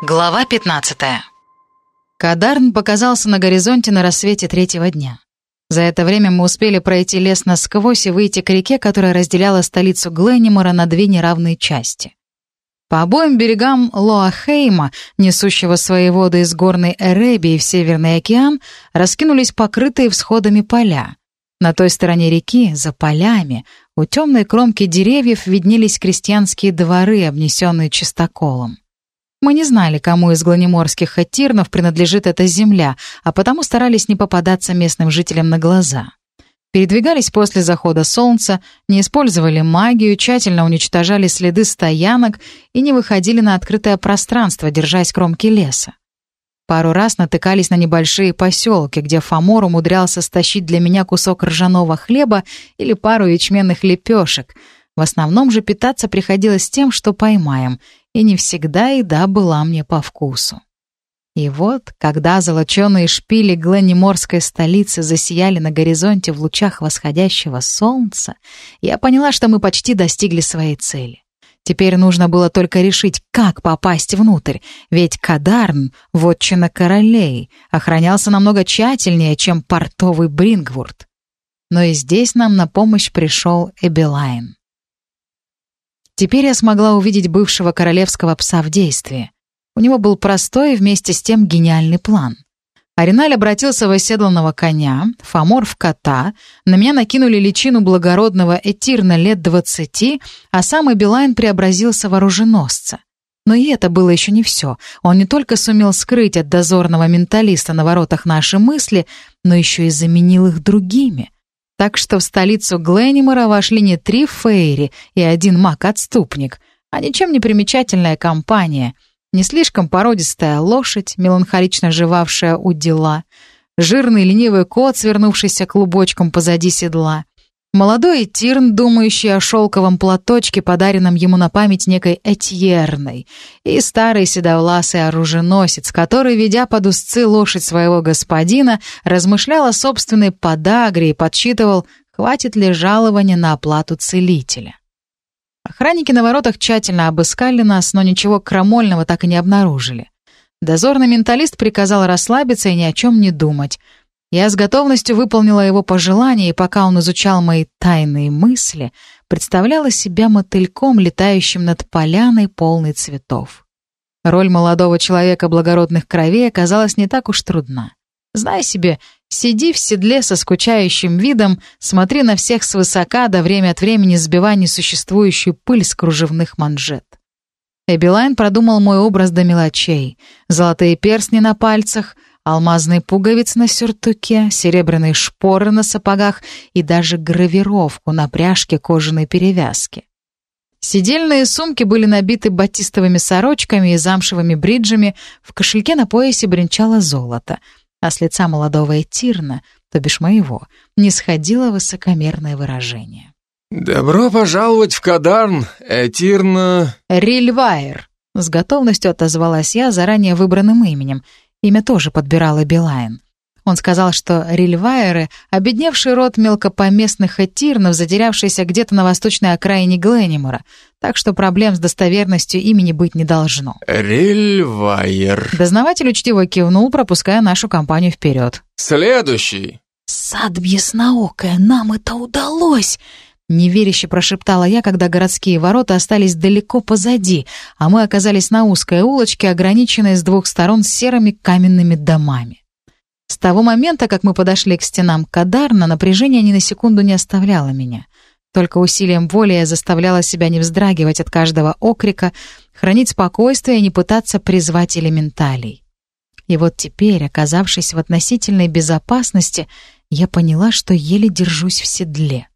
Глава 15. Кадарн показался на горизонте на рассвете третьего дня. За это время мы успели пройти лес насквозь и выйти к реке, которая разделяла столицу Гленнимора на две неравные части. По обоим берегам Лоахейма, несущего свои воды из горной Эребии в Северный океан, раскинулись покрытые всходами поля. На той стороне реки, за полями, у темной кромки деревьев виднелись крестьянские дворы, обнесенные чистоколом. Мы не знали, кому из гланиморских хатирнов принадлежит эта земля, а потому старались не попадаться местным жителям на глаза. Передвигались после захода солнца, не использовали магию, тщательно уничтожали следы стоянок и не выходили на открытое пространство, держась кромки леса. Пару раз натыкались на небольшие поселки, где Фомор умудрялся стащить для меня кусок ржаного хлеба или пару ячменных лепешек. В основном же питаться приходилось тем, что поймаем, и не всегда еда была мне по вкусу. И вот, когда золоченые шпили Гленниморской столицы засияли на горизонте в лучах восходящего солнца, я поняла, что мы почти достигли своей цели. Теперь нужно было только решить, как попасть внутрь, ведь Кадарн, вотчина королей, охранялся намного тщательнее, чем портовый Брингвурд. Но и здесь нам на помощь пришел Эбелайн. Теперь я смогла увидеть бывшего королевского пса в действии. У него был простой и вместе с тем гениальный план. Ариналь обратился в оседланного коня, Фомор в кота, на меня накинули личину благородного Этирна лет двадцати, а сам Эбилайн преобразился в оруженосца. Но и это было еще не все. Он не только сумел скрыть от дозорного менталиста на воротах наши мысли, но еще и заменил их другими — так что в столицу Гленнимора вошли не три фейри и один маг-отступник, а ничем не примечательная компания. Не слишком породистая лошадь, меланхолично жевавшая у дела, жирный ленивый кот, свернувшийся клубочком позади седла, Молодой Тирн, думающий о шелковом платочке, подаренном ему на память некой Этьерной, и старый седовласый оруженосец, который, ведя под узцы лошадь своего господина, размышлял о собственной подагре и подсчитывал, хватит ли жалования на оплату целителя. Охранники на воротах тщательно обыскали нас, но ничего крамольного так и не обнаружили. Дозорный менталист приказал расслабиться и ни о чем не думать — я с готовностью выполнила его пожелание, и пока он изучал мои тайные мысли, представляла себя мотыльком, летающим над поляной, полной цветов. Роль молодого человека благородных кровей оказалась не так уж трудна. Знай себе, сиди в седле со скучающим видом, смотри на всех свысока, до время от времени сбивай несуществующую пыль с кружевных манжет. Эбилайн продумал мой образ до мелочей. Золотые перстни на пальцах — алмазные пуговицы на сюртуке, серебряные шпоры на сапогах и даже гравировку на пряжке кожаной перевязки. Сидельные сумки были набиты батистовыми сорочками и замшевыми бриджами, в кошельке на поясе бренчало золото, а с лица молодого Этирна, то бишь моего, не сходило высокомерное выражение. «Добро пожаловать в Кадарн, Этирна...» «Рильвайр», — с готовностью отозвалась я заранее выбранным именем — Имя тоже подбирала Билайн. Он сказал, что рильвайеры — обедневший род мелкопоместных этирнов, затерявшийся где-то на восточной окраине Гленнимора, так что проблем с достоверностью имени быть не должно. «Рильвайер». Дознаватель учтиво кивнул, пропуская нашу компанию вперед. «Следующий». «Сад ясноокая, нам это удалось!» Неверяще прошептала я, когда городские ворота остались далеко позади, а мы оказались на узкой улочке, ограниченной с двух сторон серыми каменными домами. С того момента, как мы подошли к стенам Кадарна, напряжение ни на секунду не оставляло меня. Только усилием воли я заставляла себя не вздрагивать от каждого окрика, хранить спокойствие и не пытаться призвать элементалей. И вот теперь, оказавшись в относительной безопасности, я поняла, что еле держусь в седле.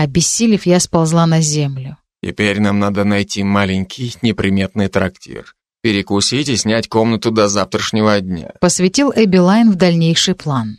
Обессилев, я сползла на землю. «Теперь нам надо найти маленький неприметный трактир. Перекусить и снять комнату до завтрашнего дня», посвятил Эбби Лайн в дальнейший план.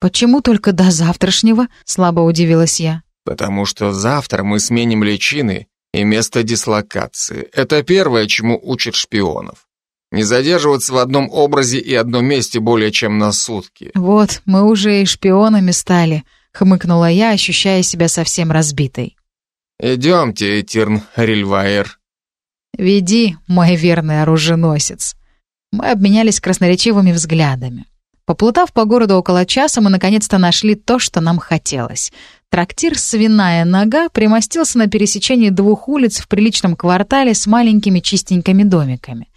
«Почему только до завтрашнего?» — слабо удивилась я. «Потому что завтра мы сменим личины и место дислокации. Это первое, чему учат шпионов. Не задерживаться в одном образе и одном месте более чем на сутки». «Вот, мы уже и шпионами стали», хмыкнула я, ощущая себя совсем разбитой. «Идемте, Этирн Рильвайер». «Веди, мой верный оруженосец». Мы обменялись красноречивыми взглядами. Поплутав по городу около часа, мы наконец-то нашли то, что нам хотелось. Трактир «Свиная нога» примостился на пересечении двух улиц в приличном квартале с маленькими чистенькими домиками.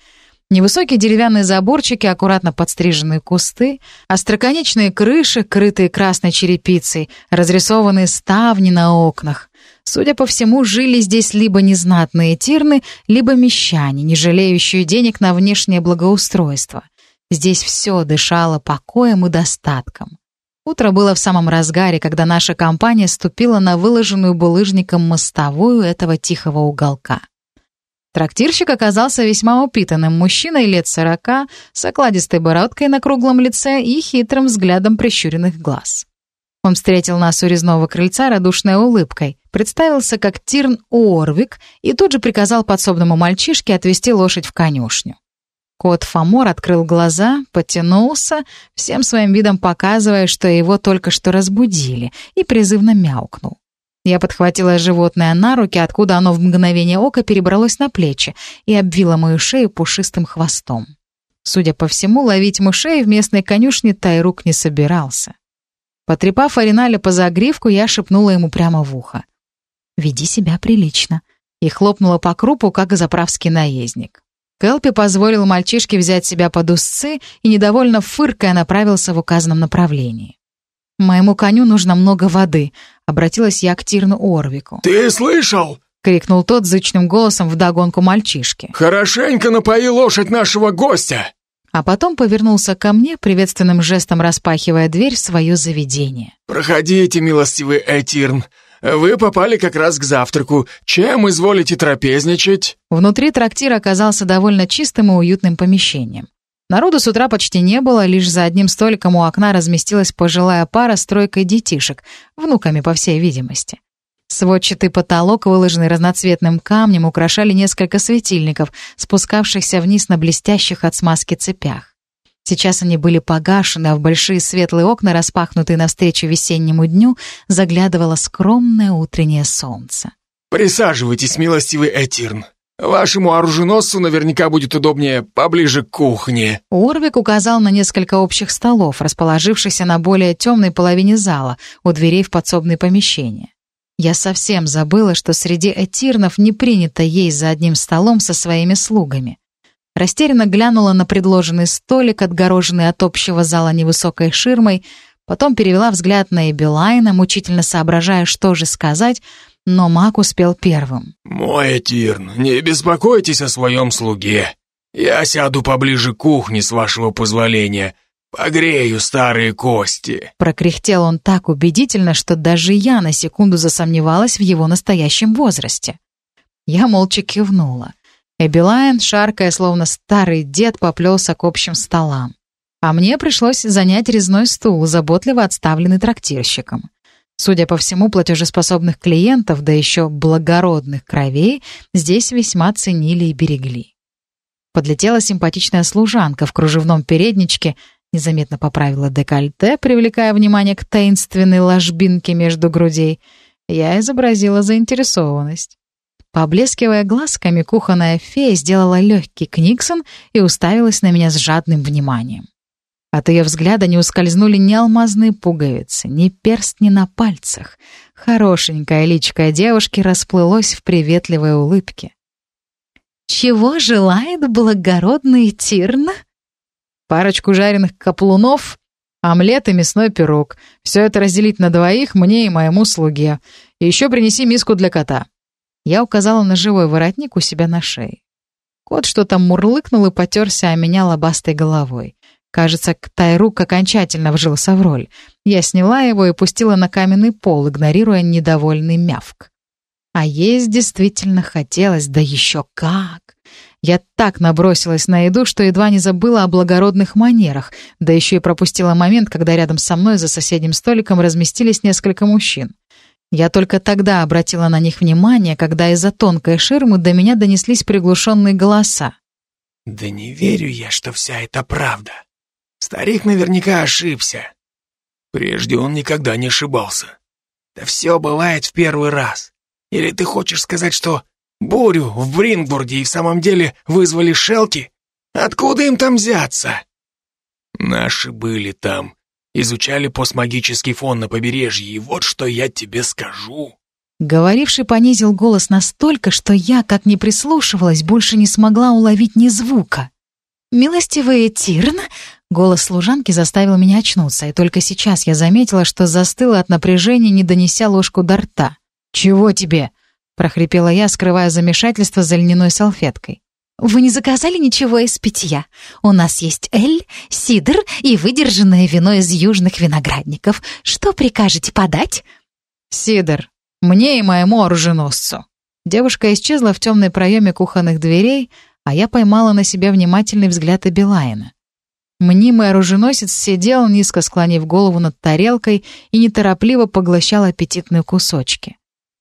Невысокие деревянные заборчики, аккуратно подстриженные кусты, остроконечные крыши, крытые красной черепицей, разрисованные ставни на окнах. Судя по всему, жили здесь либо незнатные тирны, либо мещане, не жалеющие денег на внешнее благоустройство. Здесь все дышало покоем и достатком. Утро было в самом разгаре, когда наша компания ступила на выложенную булыжником мостовую этого тихого уголка. Трактирщик оказался весьма упитанным мужчиной лет сорока, с окладистой бородкой на круглом лице и хитрым взглядом прищуренных глаз. Он встретил нас у резного крыльца радушной улыбкой, представился как Тирн Уорвик и тут же приказал подсобному мальчишке отвезти лошадь в конюшню. Кот Фомор открыл глаза, потянулся, всем своим видом показывая, что его только что разбудили, и призывно мяукнул. Я подхватила животное на руки, откуда оно в мгновение ока перебралось на плечи и обвило мою шею пушистым хвостом. Судя по всему, ловить мышей в местной конюшне Тайрук не собирался. Потрепав Ариналя по загривку, я шепнула ему прямо в ухо. «Веди себя прилично», и хлопнула по крупу, как заправский наездник. Келпи позволил мальчишке взять себя под узцы и, недовольно фыркая, направился в указанном направлении. «Моему коню нужно много воды», — обратилась я к Тирну Орвику. «Ты слышал?» — крикнул тот зычным голосом вдогонку мальчишки. «Хорошенько напои лошадь нашего гостя!» А потом повернулся ко мне, приветственным жестом распахивая дверь в свое заведение. «Проходите, милостивый Этирн. Вы попали как раз к завтраку. Чем изволите трапезничать?» Внутри трактир оказался довольно чистым и уютным помещением. Народу с утра почти не было, лишь за одним столиком у окна разместилась пожилая пара с тройкой детишек, внуками, по всей видимости. Сводчатый потолок, выложенный разноцветным камнем, украшали несколько светильников, спускавшихся вниз на блестящих от смазки цепях. Сейчас они были погашены, а в большие светлые окна, распахнутые навстречу весеннему дню, заглядывало скромное утреннее солнце. «Присаживайтесь, милостивый Этирн. Вашему оруженосцу наверняка будет удобнее поближе к кухне». Урвик указал на несколько общих столов, расположившихся на более темной половине зала, у дверей в подсобные помещения. Я совсем забыла, что среди этирнов не принято есть за одним столом со своими слугами. Растерянно глянула на предложенный столик, отгороженный от общего зала невысокой ширмой, потом перевела взгляд на Эбилайна, мучительно соображая, что же сказать, но маг успел первым. «Мой Этирн, не беспокойтесь о своем слуге. Я сяду поближе к кухне, с вашего позволения. Погрею старые кости». Прокряхтел он так убедительно, что даже я на секунду засомневалась в его настоящем возрасте. Я молча кивнула. Эбилайн, шаркая, словно старый дед, поплелся к общим столам. А мне пришлось занять резной стул, заботливо отставленный трактирщиком. Судя по всему, платежеспособных клиентов, да еще благородных кровей, здесь весьма ценили и берегли. Подлетела симпатичная служанка в кружевном передничке, незаметно поправила декольте, привлекая внимание к таинственной ложбинке между грудей. Я изобразила заинтересованность. Поблескивая глазками, кухонная фея сделала легкий книксон и уставилась на меня с жадным вниманием. От ее взгляда не ускользнули ни алмазные пуговицы, ни перстни на пальцах. Хорошенькое личико девушки расплылось в приветливой улыбке. «Чего желает благородный Тирн?» «Парочку жареных каплунов, омлет и мясной пирог. Все это разделить на двоих, мне и моему слуге. И еще принеси миску для кота». Я указала на живой воротник у себя на шее. Кот что-то мурлыкнул и потерся о меня лобастой головой. Кажется, Тайрук окончательно вжился в роль. Я сняла его и пустила на каменный пол, игнорируя недовольный мявк. А есть действительно хотелось, да еще как! Я так набросилась на еду, что едва не забыла о благородных манерах, да еще и пропустила момент, когда рядом со мной за соседним столиком разместились несколько мужчин. Я только тогда обратила на них внимание, когда из-за тонкой ширмы до меня донеслись приглушенные голоса. «Да не верю я, что вся это правда», Старик наверняка ошибся. Прежде он никогда не ошибался. Да все бывает в первый раз. Или ты хочешь сказать, что бурю в Брингбурде и в самом деле вызвали Шелки? Откуда им там взяться? Наши были там, изучали постмагический фон на побережье, и вот что я тебе скажу. Говоривший понизил голос настолько, что я, как ни прислушивалась, больше не смогла уловить ни звука. «Милостивый Тирн!» Голос служанки заставил меня очнуться, и только сейчас я заметила, что застыла от напряжения, не донеся ложку до рта. «Чего тебе?» — прохрипела я, скрывая замешательство за льняной салфеткой. «Вы не заказали ничего из питья? У нас есть эль, сидр и выдержанное вино из южных виноградников. Что прикажете подать?» «Сидр», мне и моему оруженосцу». Девушка исчезла в темной проеме кухонных дверей, а я поймала на себя внимательный взгляд Эбилайна. Мнимый оруженосец сидел, низко склонив голову над тарелкой и неторопливо поглощал аппетитные кусочки.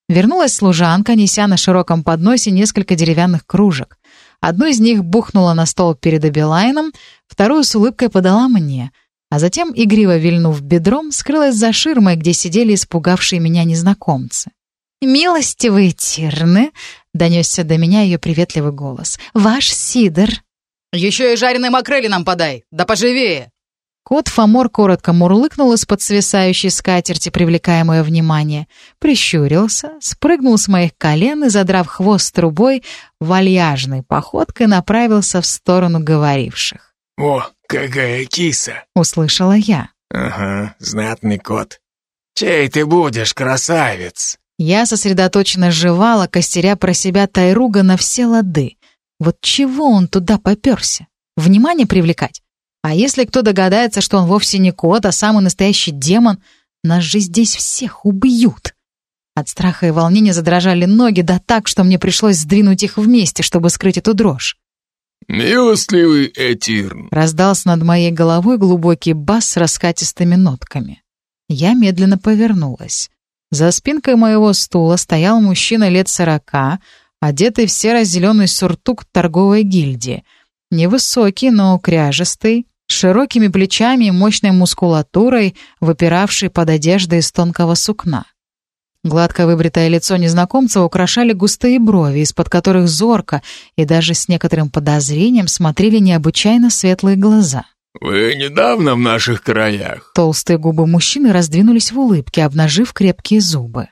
Вернулась служанка, неся на широком подносе несколько деревянных кружек. Одну из них бухнула на стол перед Эбилайном, вторую с улыбкой подала мне — а затем, игриво вильнув бедром, скрылась за ширмой, где сидели испугавшие меня незнакомцы. «Милостивые Тирны!» — донесся до меня ее приветливый голос. «Ваш Сидор!» «Еще и жареной макрели нам подай! Да поживее!» Кот Фомор коротко мурлыкнул из-под свисающей скатерти, привлекая мое внимание, прищурился, спрыгнул с моих колен и, задрав хвост трубой, вальяжной походкой направился в сторону говоривших. «О, какая киса!» — услышала я. «Ага, знатный кот. Чей ты будешь, красавец?» Я сосредоточенно жевала, костеря про себя Тайруга на все лады. Вот чего он туда поперся? Внимание привлекать? А если кто догадается, что он вовсе не кот, а самый настоящий демон, нас же здесь всех убьют. От страха и волнения задрожали ноги, да так, что мне пришлось сдвинуть их вместе, чтобы скрыть эту дрожь. «Милостливый Этирн!» Раздался над моей головой глубокий бас с раскатистыми нотками. Я медленно повернулась. За спинкой моего стула стоял мужчина лет сорока, одетый в серо-зеленый суртук торговой гильдии. Невысокий, но кряжестый, с широкими плечами и мощной мускулатурой, выпиравшей под одеждой из тонкого сукна. Гладко выбритое лицо незнакомца украшали густые брови, из-под которых зорко и даже с некоторым подозрением смотрели необычайно светлые глаза. «Вы недавно в наших краях?» Толстые губы мужчины раздвинулись в улыбке, обнажив крепкие зубы.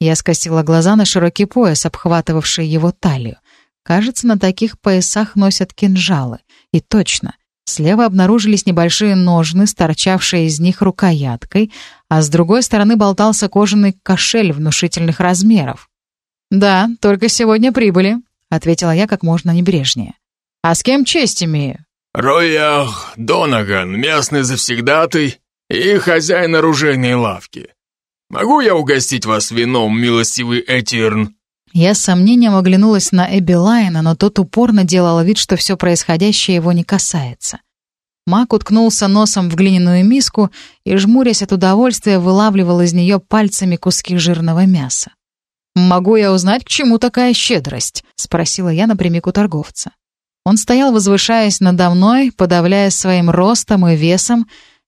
Я скосила глаза на широкий пояс, обхватывавший его талию. Кажется, на таких поясах носят кинжалы. И точно, Слева обнаружились небольшие ножны, торчавшие из них рукояткой, а с другой стороны болтался кожаный кошель внушительных размеров. «Да, только сегодня прибыли», — ответила я как можно небрежнее. «А с кем честь имею?» «Роях Донаган, местный завсегдатый и хозяин оружейной лавки. Могу я угостить вас вином, милостивый Этирн?» Я с сомнением оглянулась на Эбби Лайна, но тот упорно делал вид, что все происходящее его не касается. Мак уткнулся носом в глиняную миску и, жмурясь от удовольствия, вылавливал из нее пальцами куски жирного мяса. «Могу я узнать, к чему такая щедрость?» — спросила я напрямик у торговца. Он стоял, возвышаясь надо мной, подавляя своим ростом и весом.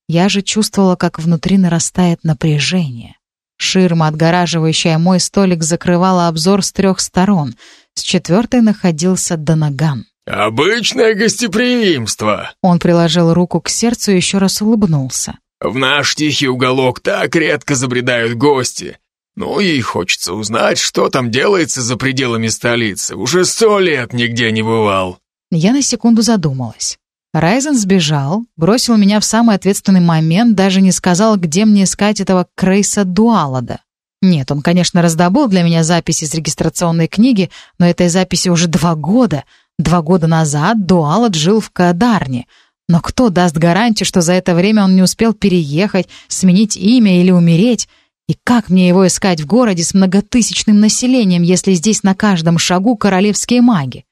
Я же чувствовала, как внутри нарастает напряжение. Ширма, отгораживающая мой столик, закрывала обзор с трех сторон. С четвертой находился Донаган. «Обычное гостеприимство!» Он приложил руку к сердцу и еще раз улыбнулся. «В наш тихий уголок так редко забредают гости. Ну и хочется узнать, что там делается за пределами столицы. Уже сто лет нигде не бывал». Я на секунду задумалась. Райзен сбежал, бросил меня в самый ответственный момент, даже не сказал, где мне искать этого Крейса Дуалада. Нет, он, конечно, раздобыл для меня записи из регистрационной книги, но этой записи уже два года. Два года назад Дуалад жил в Кадарне. Но кто даст гарантию, что за это время он не успел переехать, сменить имя или умереть? И как мне его искать в городе с многотысячным населением, если здесь на каждом шагу королевские маги?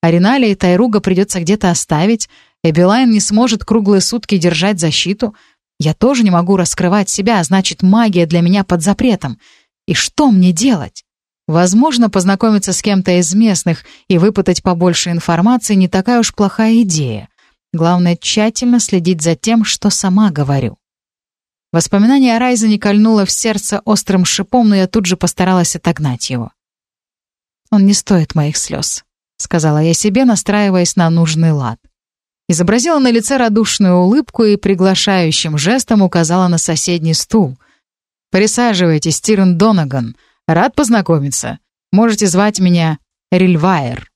Ариналя и Тайруга придется где-то оставить, Эбилайн не сможет круглые сутки держать защиту. Я тоже не могу раскрывать себя, а значит, магия для меня под запретом. И что мне делать? Возможно, познакомиться с кем-то из местных и выпытать побольше информации не такая уж плохая идея. Главное, тщательно следить за тем, что сама говорю. Воспоминание о Райзене кольнуло в сердце острым шипом, но я тут же постаралась отогнать его. «Он не стоит моих слез», — сказала я себе, настраиваясь на нужный лад. Изобразила на лице радушную улыбку и приглашающим жестом указала на соседний стул. «Присаживайтесь, Тирен Донаган. Рад познакомиться. Можете звать меня Рильвайер».